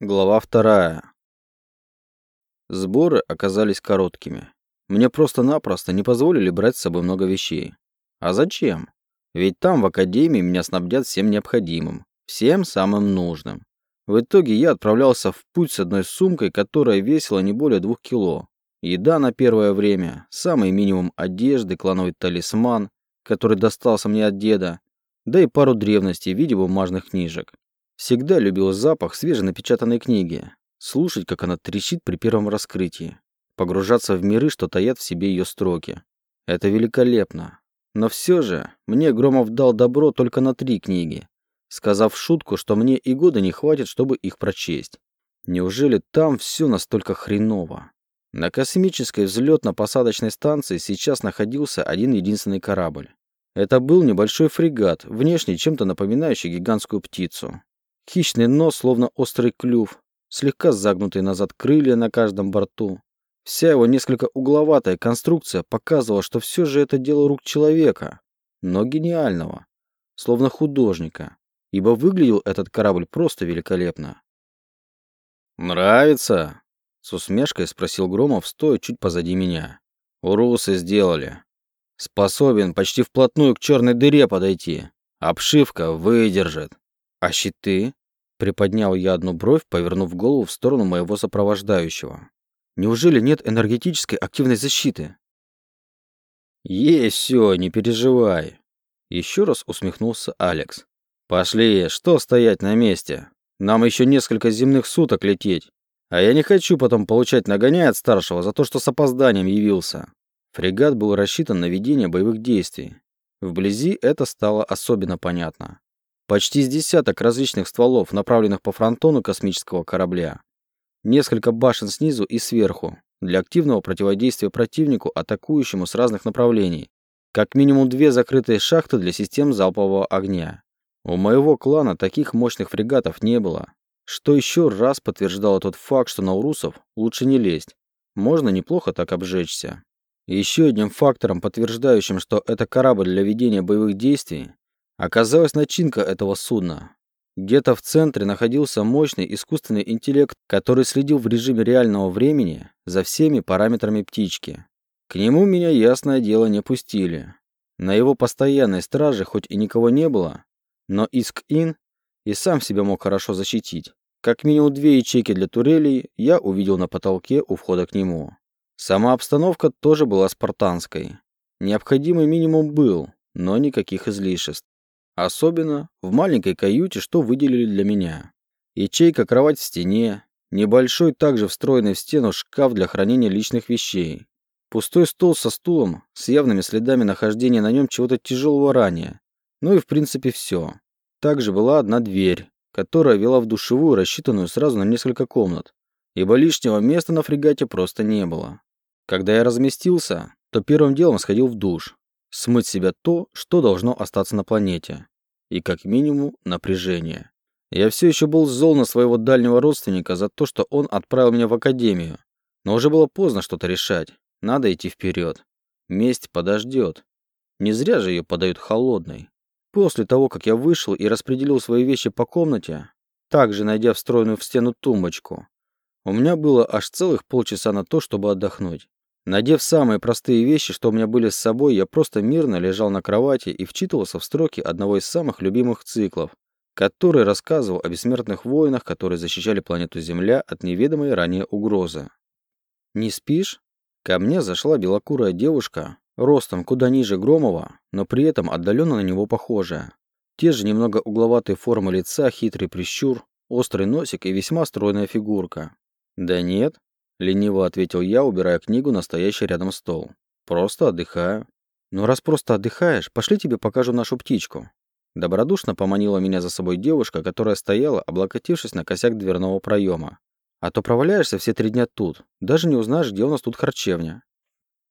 Глава вторая. Сборы оказались короткими. Мне просто-напросто не позволили брать с собой много вещей. А зачем? Ведь там, в академии, меня снабдят всем необходимым. Всем самым нужным. В итоге я отправлялся в путь с одной сумкой, которая весила не более двух кило. Еда на первое время, самый минимум одежды, клановый талисман, который достался мне от деда, да и пару древностей в виде бумажных книжек. Всегда любил запах свеженапечатанной книги, слушать, как она трещит при первом раскрытии, погружаться в миры, что таят в себе ее строки. Это великолепно. Но все же мне Громов дал добро только на три книги, сказав шутку, что мне и года не хватит, чтобы их прочесть. Неужели там все настолько хреново? На космической взлетно-посадочной станции сейчас находился один единственный корабль. Это был небольшой фрегат, внешне чем-то напоминающий гигантскую птицу. Хищный нос, словно острый клюв, слегка загнутые назад крылья на каждом борту. Вся его несколько угловатая конструкция показывала, что все же это дело рук человека, но гениального, словно художника, ибо выглядел этот корабль просто великолепно. «Нравится?» — с усмешкой спросил Громов, стоя чуть позади меня. «Урусы сделали. Способен почти вплотную к черной дыре подойти. Обшивка выдержит. А щиты?» Приподнял я одну бровь, повернув голову в сторону моего сопровождающего. Неужели нет энергетической активной защиты? Есть все, не переживай. Еще раз усмехнулся Алекс. Пошли, что стоять на месте? Нам еще несколько земных суток лететь. А я не хочу потом получать нагоняй от старшего за то, что с опозданием явился. Фрегат был рассчитан на ведение боевых действий. Вблизи это стало особенно понятно. Почти с десяток различных стволов, направленных по фронтону космического корабля. Несколько башен снизу и сверху, для активного противодействия противнику, атакующему с разных направлений. Как минимум две закрытые шахты для систем залпового огня. У моего клана таких мощных фрегатов не было. Что еще раз подтверждало тот факт, что на урусов лучше не лезть. Можно неплохо так обжечься. Еще одним фактором, подтверждающим, что это корабль для ведения боевых действий, Оказалась начинка этого судна. Где-то в центре находился мощный искусственный интеллект, который следил в режиме реального времени за всеми параметрами птички. К нему меня, ясное дело, не пустили. На его постоянной страже хоть и никого не было, но Иск-Ин и сам себя мог хорошо защитить. Как минимум две ячейки для турелей я увидел на потолке у входа к нему. Сама обстановка тоже была спартанской. Необходимый минимум был, но никаких излишеств. Особенно в маленькой каюте, что выделили для меня. Ячейка, кровать в стене, небольшой, также встроенный в стену шкаф для хранения личных вещей. Пустой стол со стулом, с явными следами нахождения на нем чего-то тяжелого ранее. Ну и в принципе все. Также была одна дверь, которая вела в душевую, рассчитанную сразу на несколько комнат, ибо лишнего места на фрегате просто не было. Когда я разместился, то первым делом сходил в душ, смыть себя то, что должно остаться на планете. И как минимум напряжение. Я все еще был зол на своего дальнего родственника за то, что он отправил меня в академию. Но уже было поздно что-то решать. Надо идти вперед. Месть подождет. Не зря же ее подают холодной. После того, как я вышел и распределил свои вещи по комнате, также найдя встроенную в стену тумбочку, у меня было аж целых полчаса на то, чтобы отдохнуть. Надев самые простые вещи, что у меня были с собой, я просто мирно лежал на кровати и вчитывался в строки одного из самых любимых циклов, который рассказывал о бессмертных воинах, которые защищали планету Земля от неведомой ранее угрозы. «Не спишь?» Ко мне зашла белокурая девушка, ростом куда ниже Громова, но при этом отдаленно на него похожая. Те же немного угловатые формы лица, хитрый прищур, острый носик и весьма стройная фигурка. «Да нет», Лениво ответил я, убирая книгу на стоящий рядом стол. Просто отдыхаю. Ну раз просто отдыхаешь, пошли тебе покажу нашу птичку. Добродушно поманила меня за собой девушка, которая стояла, облокотившись на косяк дверного проема. А то проваляешься все три дня тут, даже не узнаешь, где у нас тут харчевня.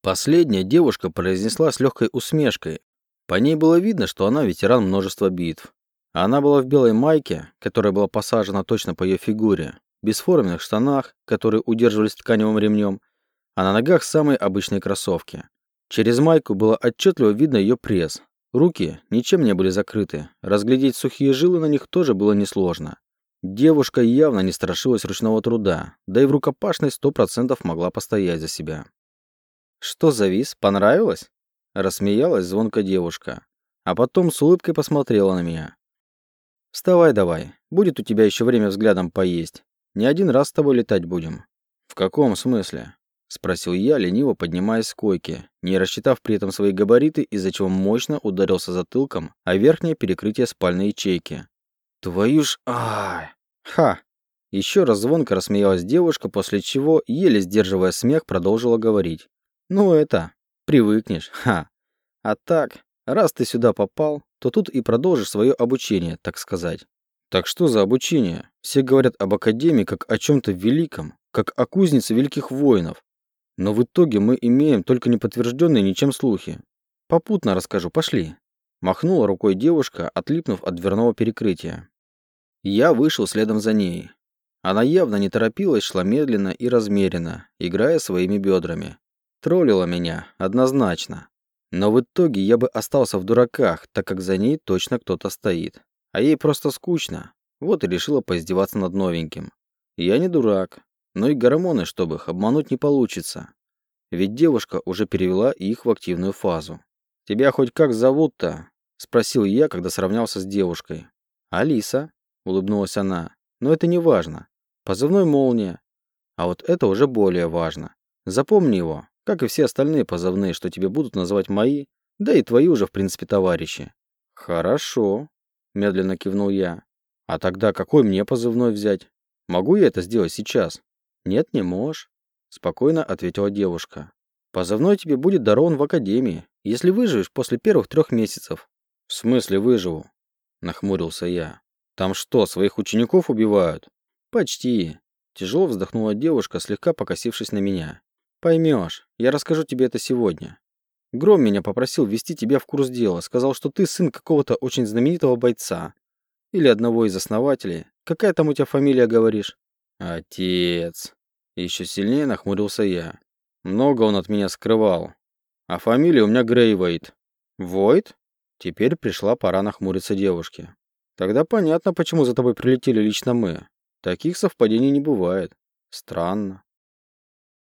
Последняя девушка произнесла с легкой усмешкой. По ней было видно, что она ветеран множества битв. Она была в белой майке, которая была посажена точно по ее фигуре, бесформенных штанах, которые удерживались тканевым ремнем, а на ногах самые обычные кроссовки. Через майку было отчетливо видно ее пресс. Руки ничем не были закрыты, разглядеть сухие жилы на них тоже было несложно. Девушка явно не страшилась ручного труда, да и в рукопашной сто процентов могла постоять за себя. «Что завис? Понравилось?» Рассмеялась звонко девушка, а потом с улыбкой посмотрела на меня. «Вставай давай, будет у тебя еще время взглядом поесть. Не один раз с тобой летать будем». «В каком смысле?» — спросил я, лениво поднимаясь с койки, не рассчитав при этом свои габариты, из-за чего мощно ударился затылком о верхнее перекрытие спальной ячейки. «Твою ж... Ай!» «Ха!» Еще раз звонко рассмеялась девушка, после чего, еле сдерживая смех, продолжила говорить. «Ну это, привыкнешь, ха! А так, раз ты сюда попал, то тут и продолжишь свое обучение, так сказать». «Так что за обучение? Все говорят об Академии как о чем-то великом, как о кузнице великих воинов. Но в итоге мы имеем только неподтвержденные ничем слухи. Попутно расскажу, пошли». Махнула рукой девушка, отлипнув от дверного перекрытия. Я вышел следом за ней. Она явно не торопилась, шла медленно и размеренно, играя своими бедрами. Троллила меня, однозначно. Но в итоге я бы остался в дураках, так как за ней точно кто-то стоит. А ей просто скучно. Вот и решила поиздеваться над новеньким. Я не дурак, но и гормоны, чтобы их обмануть, не получится. Ведь девушка уже перевела их в активную фазу. «Тебя хоть как зовут-то?» – спросил я, когда сравнялся с девушкой. «Алиса», – улыбнулась она. «Но это не важно. Позывной «Молния». А вот это уже более важно. Запомни его, как и все остальные позывные, что тебе будут называть мои, да и твои уже, в принципе, товарищи». «Хорошо», – медленно кивнул я. «А тогда какой мне позывной взять? Могу я это сделать сейчас?» «Нет, не можешь», – спокойно ответила девушка. «Позывной тебе будет дарован в академии, если выживешь после первых трех месяцев». «В смысле выживу?» – нахмурился я. «Там что, своих учеников убивают?» «Почти», – тяжело вздохнула девушка, слегка покосившись на меня. «Поймешь, я расскажу тебе это сегодня. Гром меня попросил ввести тебя в курс дела, сказал, что ты сын какого-то очень знаменитого бойца. Или одного из основателей. Какая там у тебя фамилия, говоришь?» «Отец», еще сильнее нахмурился я. Много он от меня скрывал. А фамилия у меня Грейвейт. Войт? Теперь пришла пора нахмуриться девушке. Тогда понятно, почему за тобой прилетели лично мы. Таких совпадений не бывает. Странно.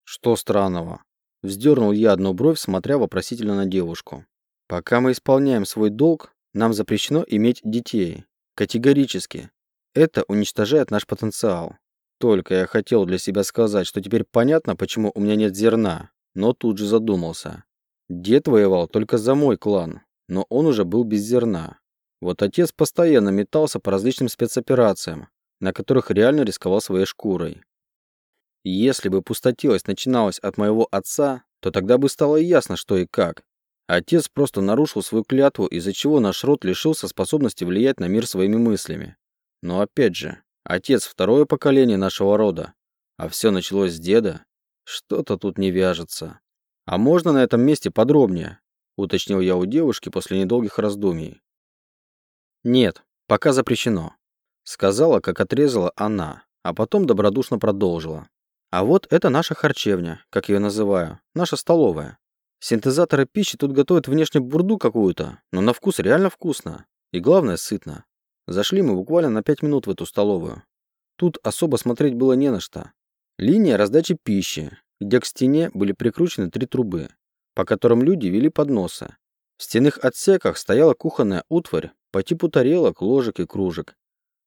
Что странного? Вздернул я одну бровь, смотря вопросительно на девушку. Пока мы исполняем свой долг, нам запрещено иметь детей. Категорически. Это уничтожает наш потенциал. Только я хотел для себя сказать, что теперь понятно, почему у меня нет зерна, но тут же задумался. Дед воевал только за мой клан, но он уже был без зерна. Вот отец постоянно метался по различным спецоперациям, на которых реально рисковал своей шкурой. Если бы пустотелость начиналась от моего отца, то тогда бы стало ясно, что и как. Отец просто нарушил свою клятву, из-за чего наш род лишился способности влиять на мир своими мыслями. Но опять же, Отец второе поколение нашего рода. А все началось с деда. Что-то тут не вяжется. А можно на этом месте подробнее? Уточнил я у девушки после недолгих раздумий. Нет, пока запрещено. Сказала, как отрезала она, а потом добродушно продолжила. А вот это наша харчевня, как ее называю, наша столовая. Синтезаторы пищи тут готовят внешне бурду какую-то, но на вкус реально вкусно. И главное, сытно. Зашли мы буквально на пять минут в эту столовую. Тут особо смотреть было не на что. Линия раздачи пищи, где к стене были прикручены три трубы, по которым люди вели подносы. В стенных отсеках стояла кухонная утварь по типу тарелок, ложек и кружек.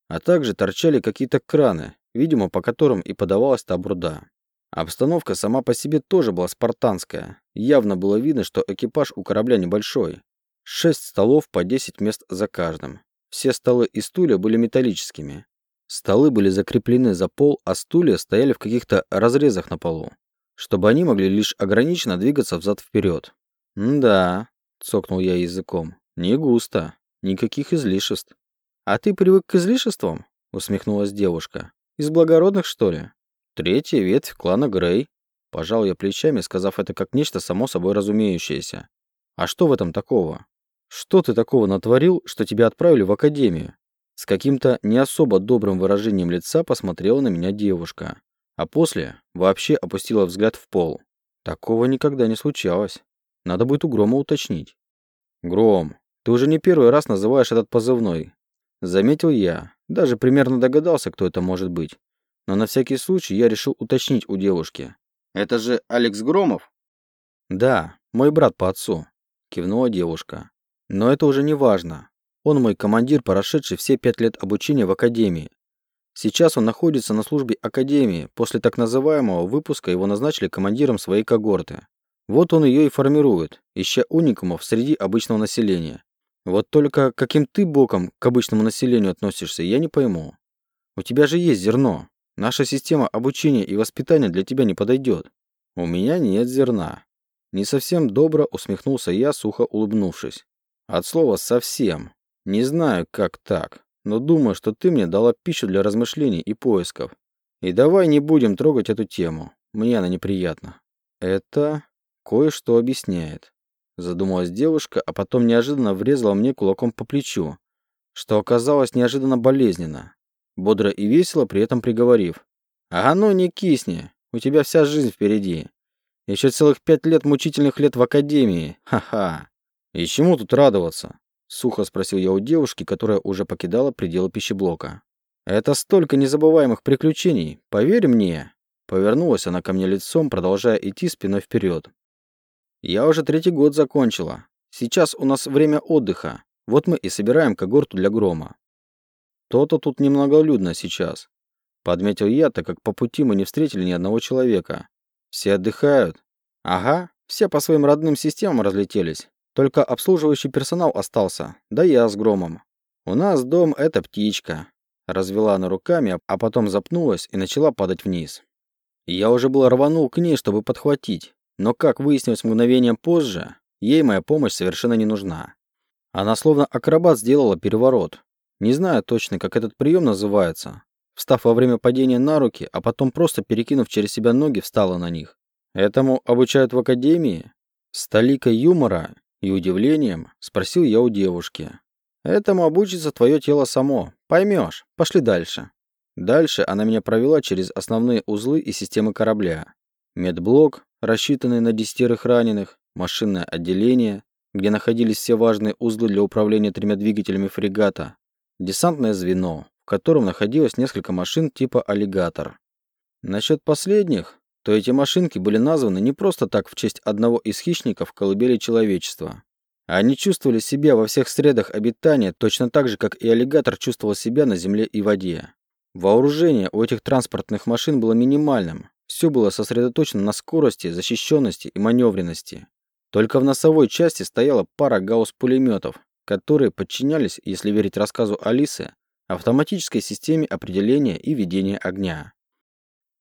А также торчали какие-то краны, видимо, по которым и подавалась та бруда. Обстановка сама по себе тоже была спартанская. Явно было видно, что экипаж у корабля небольшой. Шесть столов по 10 мест за каждым. Все столы и стулья были металлическими. Столы были закреплены за пол, а стулья стояли в каких-то разрезах на полу, чтобы они могли лишь ограниченно двигаться взад-вперед. «Да», — цокнул я языком, — «не густо, никаких излишеств». «А ты привык к излишествам?» — усмехнулась девушка. «Из благородных, что ли?» «Третья ветвь клана Грей», — пожал я плечами, сказав это как нечто само собой разумеющееся. «А что в этом такого?» Что ты такого натворил, что тебя отправили в академию? С каким-то не особо добрым выражением лица посмотрела на меня девушка, а после вообще опустила взгляд в пол. Такого никогда не случалось. Надо будет у Грома уточнить. Гром, ты уже не первый раз называешь этот позывной. Заметил я. Даже примерно догадался, кто это может быть. Но на всякий случай я решил уточнить у девушки. «Это же Алекс Громов?» «Да, мой брат по отцу», – кивнула девушка. «Но это уже не важно. Он мой командир, прошедший все пять лет обучения в Академии. Сейчас он находится на службе Академии. После так называемого выпуска его назначили командиром своей когорты. Вот он ее и формирует, ища уникумов среди обычного населения. Вот только каким ты боком к обычному населению относишься, я не пойму. У тебя же есть зерно. Наша система обучения и воспитания для тебя не подойдет. У меня нет зерна. Не совсем добро усмехнулся я, сухо улыбнувшись. От слова «совсем». Не знаю, как так, но думаю, что ты мне дала пищу для размышлений и поисков. И давай не будем трогать эту тему. Мне она неприятна. Это кое-что объясняет. Задумалась девушка, а потом неожиданно врезала мне кулаком по плечу, что оказалось неожиданно болезненно, бодро и весело при этом приговорив. «Ага, ну не кисни, у тебя вся жизнь впереди. Еще целых пять лет мучительных лет в академии, ха-ха. И чему тут радоваться?» Сухо спросил я у девушки, которая уже покидала пределы пищеблока. «Это столько незабываемых приключений, поверь мне!» Повернулась она ко мне лицом, продолжая идти спиной вперед. Я уже третий год закончила. Сейчас у нас время отдыха. Вот мы и собираем когорту для грома. То-то тут немноголюдно сейчас. Подметил я, так как по пути мы не встретили ни одного человека. Все отдыхают. Ага, все по своим родным системам разлетелись. Только обслуживающий персонал остался, да я с громом. У нас дом — это птичка. Развела она руками, а потом запнулась и начала падать вниз. Я уже было рванул к ней, чтобы подхватить, но, как выяснилось мгновением позже, ей моя помощь совершенно не нужна. Она словно акробат сделала переворот. Не знаю точно, как этот прием называется. Встав во время падения на руки, а потом просто перекинув через себя ноги, встала на них. Этому обучают в академии? С толикой юмора и удивлением спросил я у девушки. Этому обучится твое тело само. Поймешь. Пошли дальше. Дальше она меня провела через основные узлы и системы корабля. Медблок, рассчитанный на десятерых раненых, машинное отделение, где находились все важные узлы для управления тремя двигателями фрегата, десантное звено, в котором находилось несколько машин типа «Аллигатор». Насчет последних, то эти машинки были названы не просто так в честь одного из хищников колыбели человечества. Они чувствовали себя во всех средах обитания точно так же, как и аллигатор чувствовал себя на земле и воде. Вооружение у этих транспортных машин было минимальным, все было сосредоточено на скорости, защищенности и маневренности. Только в носовой части стояла пара гаусс-пулеметов, которые подчинялись, если верить рассказу Алисы, автоматической системе определения и ведения огня.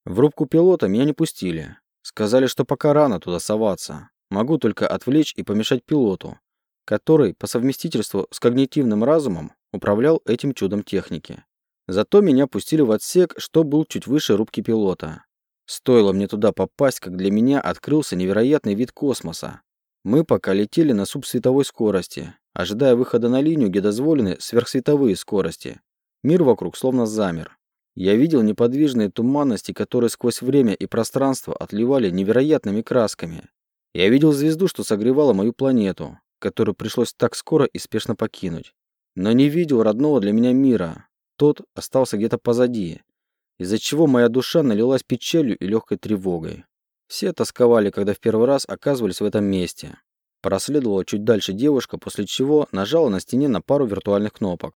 В рубку пилота меня не пустили. Сказали, что пока рано туда соваться. Могу только отвлечь и помешать пилоту, который по совместительству с когнитивным разумом управлял этим чудом техники. Зато меня пустили в отсек, что был чуть выше рубки пилота. Стоило мне туда попасть, как для меня открылся невероятный вид космоса. Мы пока летели на субсветовой скорости, ожидая выхода на линию, где дозволены сверхсветовые скорости. Мир вокруг словно замер. Я видел неподвижные туманности, которые сквозь время и пространство отливали невероятными красками. Я видел звезду, что согревала мою планету, которую пришлось так скоро и спешно покинуть. Но не видел родного для меня мира. Тот остался где-то позади, из-за чего моя душа налилась печалью и легкой тревогой. Все тосковали, когда в первый раз оказывались в этом месте. Проследовала чуть дальше девушка, после чего нажала на стене на пару виртуальных кнопок.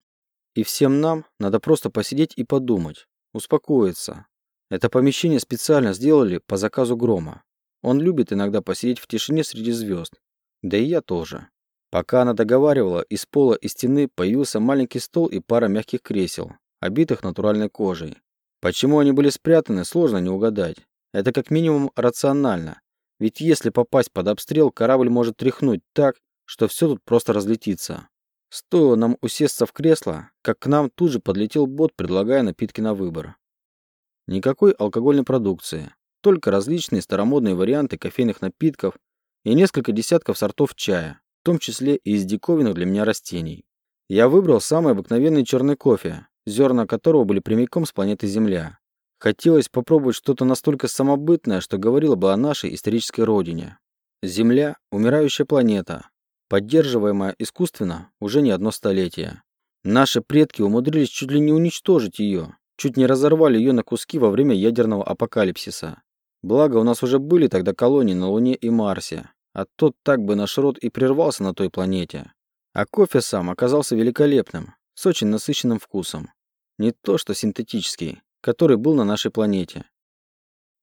И всем нам надо просто посидеть и подумать, успокоиться. Это помещение специально сделали по заказу Грома. Он любит иногда посидеть в тишине среди звезд. Да и я тоже. Пока она договаривала, из пола и стены появился маленький стол и пара мягких кресел, обитых натуральной кожей. Почему они были спрятаны, сложно не угадать. Это как минимум рационально. Ведь если попасть под обстрел, корабль может тряхнуть так, что все тут просто разлетится. Стоило нам усесться в кресло, как к нам тут же подлетел бот, предлагая напитки на выбор. Никакой алкогольной продукции, только различные старомодные варианты кофейных напитков и несколько десятков сортов чая, в том числе и из диковинных для меня растений. Я выбрал самый обыкновенный черный кофе, зерна которого были прямиком с планеты Земля. Хотелось попробовать что-то настолько самобытное, что говорило бы о нашей исторической родине. Земля – умирающая планета, поддерживаемая искусственно уже не одно столетие. Наши предки умудрились чуть ли не уничтожить ее, чуть не разорвали ее на куски во время ядерного апокалипсиса. Благо, у нас уже были тогда колонии на Луне и Марсе, а тот так бы наш род и прервался на той планете. А кофе сам оказался великолепным, с очень насыщенным вкусом. Не то что синтетический, который был на нашей планете.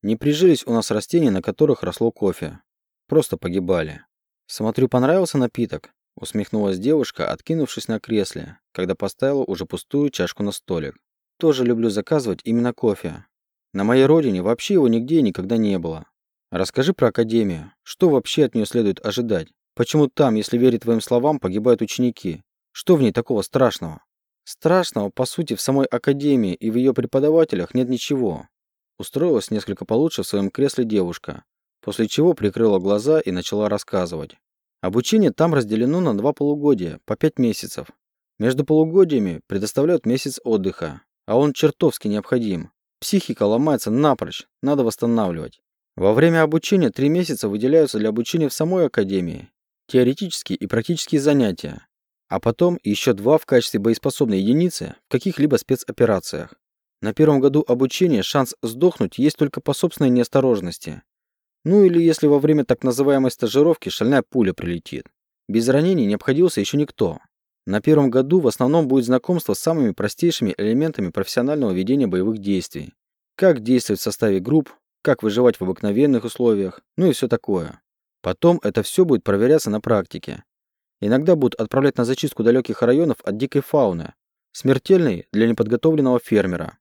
Не прижились у нас растения, на которых росло кофе. Просто погибали. Смотрю, понравился напиток, усмехнулась девушка, откинувшись на кресле, когда поставила уже пустую чашку на столик. Тоже люблю заказывать именно кофе. На моей родине вообще его нигде и никогда не было. Расскажи про академию. Что вообще от нее следует ожидать? Почему там, если верить твоим словам, погибают ученики? Что в ней такого страшного? Страшного, по сути, в самой академии и в ее преподавателях нет ничего. Устроилась несколько получше в своем кресле девушка, после чего прикрыла глаза и начала рассказывать. Обучение там разделено на два полугодия, по пять месяцев. Между полугодиями предоставляют месяц отдыха, а он чертовски необходим. Психика ломается напрочь, надо восстанавливать. Во время обучения три месяца выделяются для обучения в самой академии, теоретические и практические занятия, а потом еще два в качестве боеспособной единицы в каких-либо спецоперациях. На первом году обучения шанс сдохнуть есть только по собственной неосторожности. Ну или если во время так называемой стажировки шальная пуля прилетит. Без ранений не обходился еще никто. На первом году в основном будет знакомство с самыми простейшими элементами профессионального ведения боевых действий. Как действовать в составе групп, как выживать в обыкновенных условиях, ну и все такое. Потом это все будет проверяться на практике. Иногда будут отправлять на зачистку далеких районов от дикой фауны, смертельной для неподготовленного фермера.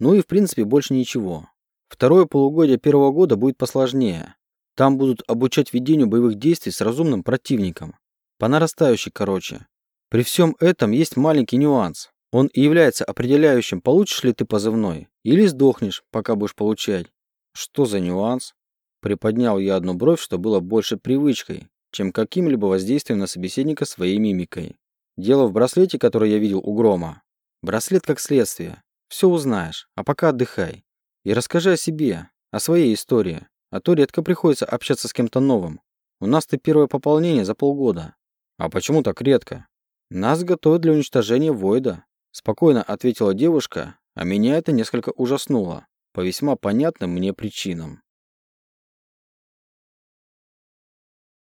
Ну и в принципе больше ничего. Второе полугодие первого года будет посложнее. Там будут обучать ведению боевых действий с разумным противником. По нарастающей, короче. При всем этом есть маленький нюанс. Он и является определяющим, получишь ли ты позывной, или сдохнешь, пока будешь получать. Что за нюанс? Приподнял я одну бровь, что было больше привычкой, чем каким-либо воздействием на собеседника своей мимикой. Дело в браслете, который я видел у Грома. Браслет как следствие. Все узнаешь, а пока отдыхай. И расскажи о себе, о своей истории, а то редко приходится общаться с кем-то новым. У нас ты первое пополнение за полгода. А почему так редко? Нас готовят для уничтожения Войда. Спокойно ответила девушка, а меня это несколько ужаснуло, по весьма понятным мне причинам.